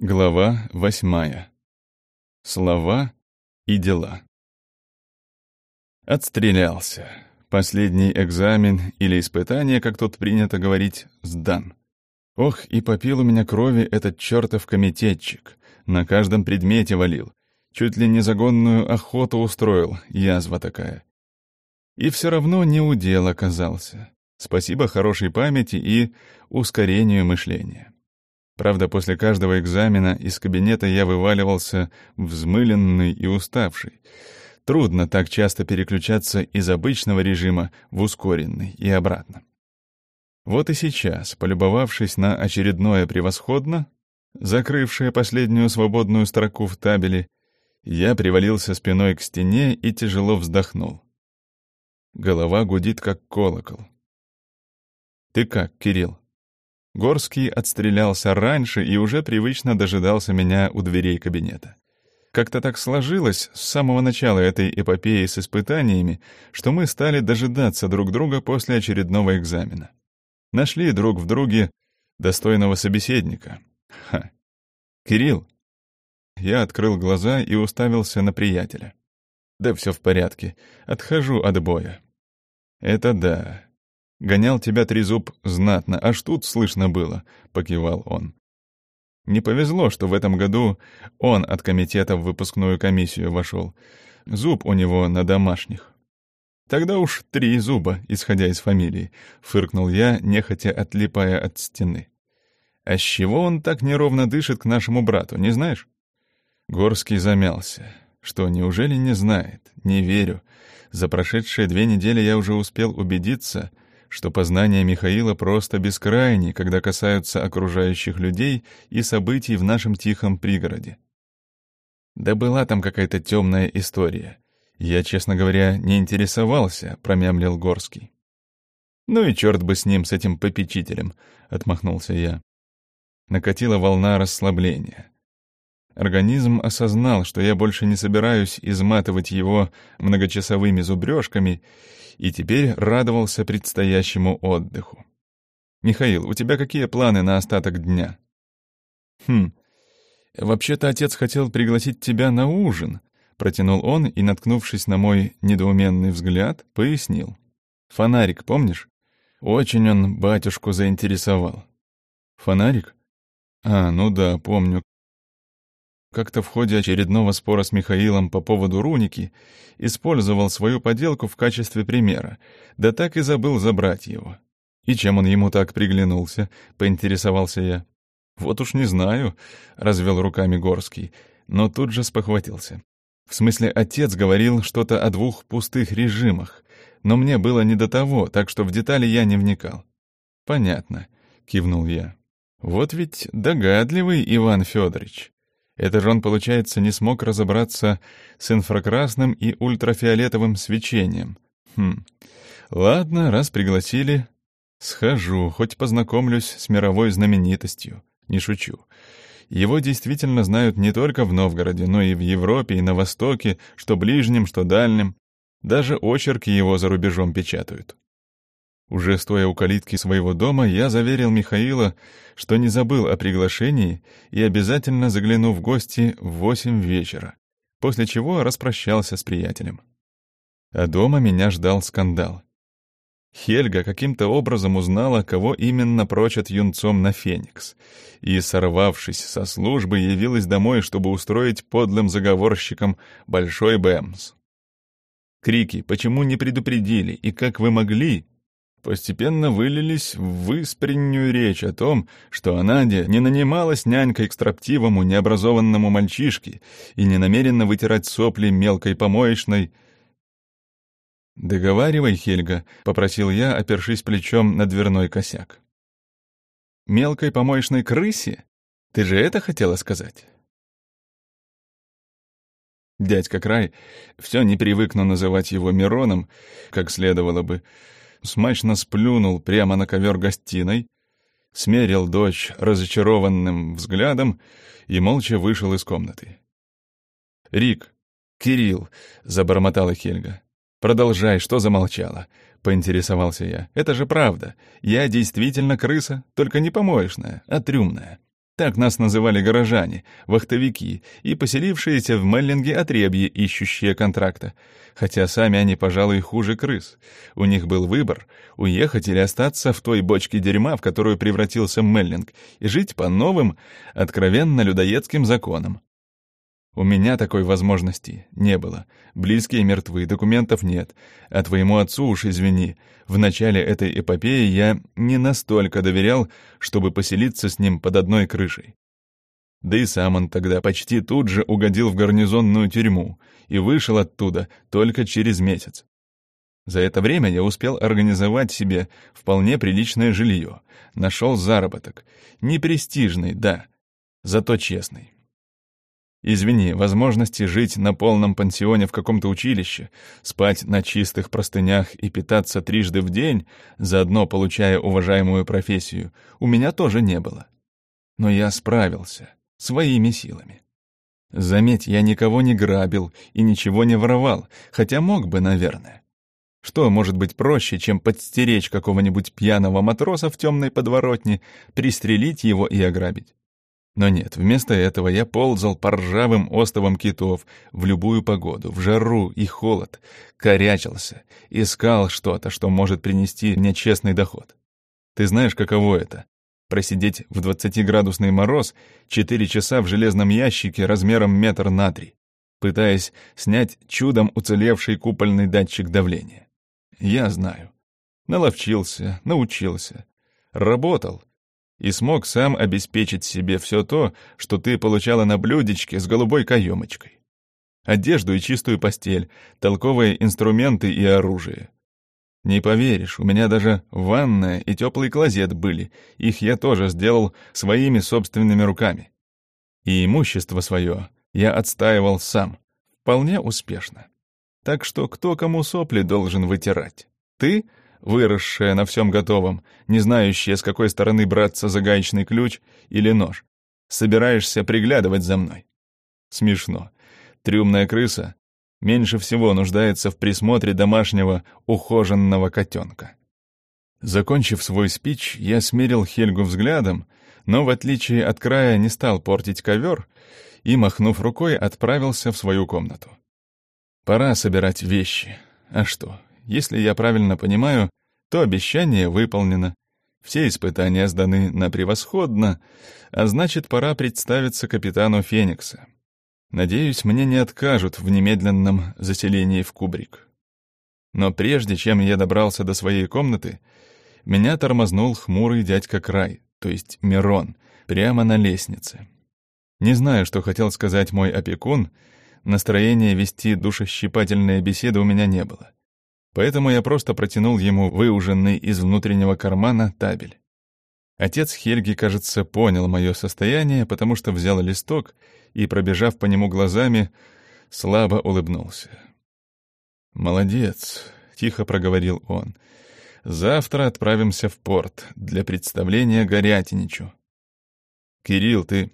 Глава восьмая. Слова и дела. Отстрелялся. Последний экзамен или испытание, как тут принято говорить, сдан. Ох, и попил у меня крови этот чертов комитетчик. На каждом предмете валил. Чуть ли не загонную охоту устроил, язва такая. И все равно не удел оказался. Спасибо хорошей памяти и ускорению мышления. Правда, после каждого экзамена из кабинета я вываливался взмыленный и уставший. Трудно так часто переключаться из обычного режима в ускоренный и обратно. Вот и сейчас, полюбовавшись на очередное превосходно, закрывшее последнюю свободную строку в табеле, я привалился спиной к стене и тяжело вздохнул. Голова гудит, как колокол. «Ты как, Кирилл?» Горский отстрелялся раньше и уже привычно дожидался меня у дверей кабинета. Как-то так сложилось с самого начала этой эпопеи с испытаниями, что мы стали дожидаться друг друга после очередного экзамена. Нашли друг в друге достойного собеседника. Ха. «Кирилл!» Я открыл глаза и уставился на приятеля. «Да все в порядке. Отхожу от боя». «Это да. Гонял тебя трезуб знатно, аж тут слышно было», — покивал он. Не повезло, что в этом году он от комитета в выпускную комиссию вошел. Зуб у него на домашних. Тогда уж три зуба, исходя из фамилии, фыркнул я, нехотя отлипая от стены. А с чего он так неровно дышит к нашему брату, не знаешь? Горский замялся. Что, неужели не знает? Не верю. За прошедшие две недели я уже успел убедиться — что познания Михаила просто бескрайни, когда касаются окружающих людей и событий в нашем тихом пригороде. Да была там какая-то темная история. Я, честно говоря, не интересовался, промямлил Горский. Ну и черт бы с ним, с этим попечителем, отмахнулся я. Накатила волна расслабления. Организм осознал, что я больше не собираюсь изматывать его многочасовыми зубрежками, и теперь радовался предстоящему отдыху. «Михаил, у тебя какие планы на остаток дня?» «Хм, вообще-то отец хотел пригласить тебя на ужин», — протянул он и, наткнувшись на мой недоуменный взгляд, пояснил. «Фонарик, помнишь? Очень он батюшку заинтересовал». «Фонарик? А, ну да, помню. Как-то в ходе очередного спора с Михаилом по поводу руники использовал свою поделку в качестве примера, да так и забыл забрать его. И чем он ему так приглянулся, поинтересовался я. Вот уж не знаю, развел руками Горский, но тут же спохватился. В смысле, отец говорил что-то о двух пустых режимах, но мне было не до того, так что в детали я не вникал. Понятно, кивнул я. Вот ведь догадливый Иван Федорович. Это же он, получается, не смог разобраться с инфракрасным и ультрафиолетовым свечением. Хм. Ладно, раз пригласили, схожу, хоть познакомлюсь с мировой знаменитостью. Не шучу. Его действительно знают не только в Новгороде, но и в Европе, и на Востоке, что ближнем, что дальнем. Даже очерки его за рубежом печатают. Уже стоя у калитки своего дома, я заверил Михаила, что не забыл о приглашении и обязательно загляну в гости в восемь вечера, после чего распрощался с приятелем. А дома меня ждал скандал. Хельга каким-то образом узнала, кого именно прочат юнцом на Феникс, и, сорвавшись со службы, явилась домой, чтобы устроить подлым заговорщикам большой бэмс. Крики «Почему не предупредили?» и «Как вы могли?» Постепенно вылились в выспреннюю речь о том, что Надя не нанималась нянькой к строптивому, необразованному мальчишке и не намерена вытирать сопли мелкой помоечной. «Договаривай, Хельга», — попросил я, опершись плечом на дверной косяк. «Мелкой помоечной крысе? Ты же это хотела сказать?» Дядька Край, все не привыкну называть его Мироном, как следовало бы, — смачно сплюнул прямо на ковер гостиной, смерил дочь разочарованным взглядом и молча вышел из комнаты. «Рик, Кирилл», — забормотала Хельга. «Продолжай, что замолчала?» — поинтересовался я. «Это же правда. Я действительно крыса, только не помоечная, а трюмная. Так нас называли горожане, вахтовики и поселившиеся в Меллинге отребьи, ищущие контракта. Хотя сами они, пожалуй, хуже крыс. У них был выбор — уехать или остаться в той бочке дерьма, в которую превратился Меллинг, и жить по новым, откровенно людоедским законам. У меня такой возможности не было. Близкие мертвы, документов нет. А твоему отцу уж извини. В начале этой эпопеи я не настолько доверял, чтобы поселиться с ним под одной крышей. Да и сам он тогда почти тут же угодил в гарнизонную тюрьму и вышел оттуда только через месяц. За это время я успел организовать себе вполне приличное жилье, нашел заработок. Непрестижный, да, зато честный. Извини, возможности жить на полном пансионе в каком-то училище, спать на чистых простынях и питаться трижды в день, заодно получая уважаемую профессию, у меня тоже не было. Но я справился, своими силами. Заметь, я никого не грабил и ничего не воровал, хотя мог бы, наверное. Что может быть проще, чем подстеречь какого-нибудь пьяного матроса в темной подворотне, пристрелить его и ограбить? Но нет, вместо этого я ползал по ржавым остовам китов в любую погоду, в жару и холод, корячился, искал что-то, что может принести мне честный доход. Ты знаешь, каково это? Просидеть в двадцатиградусный мороз четыре часа в железном ящике размером метр на три, пытаясь снять чудом уцелевший купольный датчик давления. Я знаю. Наловчился, научился. Работал, и смог сам обеспечить себе все то, что ты получала на блюдечке с голубой каемочкой. Одежду и чистую постель, толковые инструменты и оружие. Не поверишь, у меня даже ванная и теплый клозет были, их я тоже сделал своими собственными руками. И имущество свое я отстаивал сам, вполне успешно. Так что кто кому сопли должен вытирать? Ты выросшая на всем готовом, не знающая, с какой стороны браться за гаечный ключ или нож. Собираешься приглядывать за мной. Смешно. Трюмная крыса меньше всего нуждается в присмотре домашнего ухоженного котенка. Закончив свой спич, я смерил Хельгу взглядом, но, в отличие от края, не стал портить ковер и, махнув рукой, отправился в свою комнату. Пора собирать вещи. А что, если я правильно понимаю, то обещание выполнено, все испытания сданы на превосходно, а значит, пора представиться капитану Феникса. Надеюсь, мне не откажут в немедленном заселении в кубрик. Но прежде чем я добрался до своей комнаты, меня тормознул хмурый дядька Край, то есть Мирон, прямо на лестнице. Не знаю, что хотел сказать мой опекун, настроения вести душещипательные беседы у меня не было. Поэтому я просто протянул ему выуженный из внутреннего кармана табель. Отец Хельги, кажется, понял мое состояние, потому что взял листок и, пробежав по нему глазами, слабо улыбнулся. «Молодец», — тихо проговорил он. «Завтра отправимся в порт для представления Горятиничу». «Кирилл, ты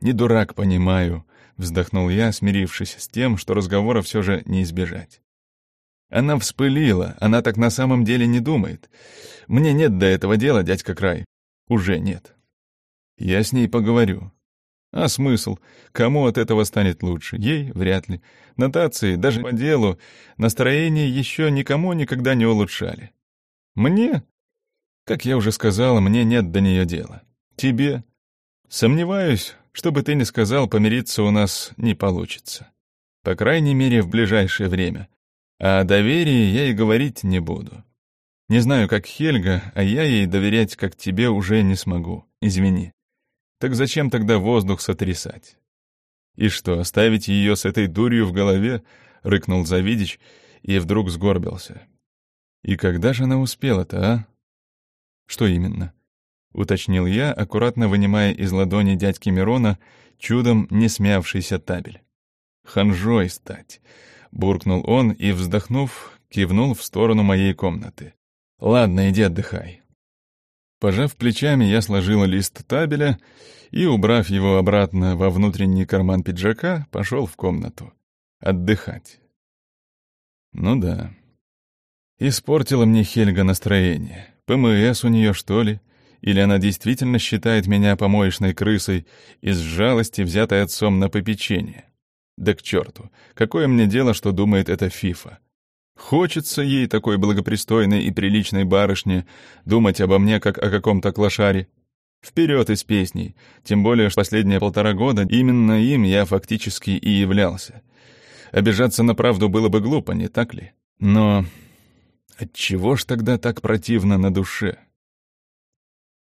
не дурак, понимаю», — вздохнул я, смирившись с тем, что разговора все же не избежать. Она вспылила, она так на самом деле не думает. Мне нет до этого дела, дядька Край. Уже нет. Я с ней поговорю. А смысл? Кому от этого станет лучше? Ей вряд ли. Нотации, даже по делу, настроение еще никому никогда не улучшали. Мне? Как я уже сказал, мне нет до нее дела. Тебе? Сомневаюсь, что бы ты ни сказал, помириться у нас не получится. По крайней мере, в ближайшее время. А о доверии я и говорить не буду. Не знаю, как Хельга, а я ей доверять, как тебе, уже не смогу. Извини. Так зачем тогда воздух сотрясать? И что, оставить ее с этой дурью в голове? Рыкнул Завидич и вдруг сгорбился. И когда же она успела-то, а? Что именно? Уточнил я, аккуратно вынимая из ладони дядьки Мирона чудом не смявшийся табель. Ханжой стать буркнул он и, вздохнув, кивнул в сторону моей комнаты. «Ладно, иди отдыхай». Пожав плечами, я сложил лист табеля и, убрав его обратно во внутренний карман пиджака, пошел в комнату. Отдыхать. Ну да. Испортила мне Хельга настроение. ПМС у нее, что ли? Или она действительно считает меня помоечной крысой из жалости, взятой отцом на попечение? Да к черту, какое мне дело, что думает эта фифа? Хочется ей, такой благопристойной и приличной барышне, думать обо мне, как о каком-то клошаре. Вперед из песней, тем более, что последние полтора года именно им я фактически и являлся. Обижаться на правду было бы глупо, не так ли? Но отчего ж тогда так противно на душе?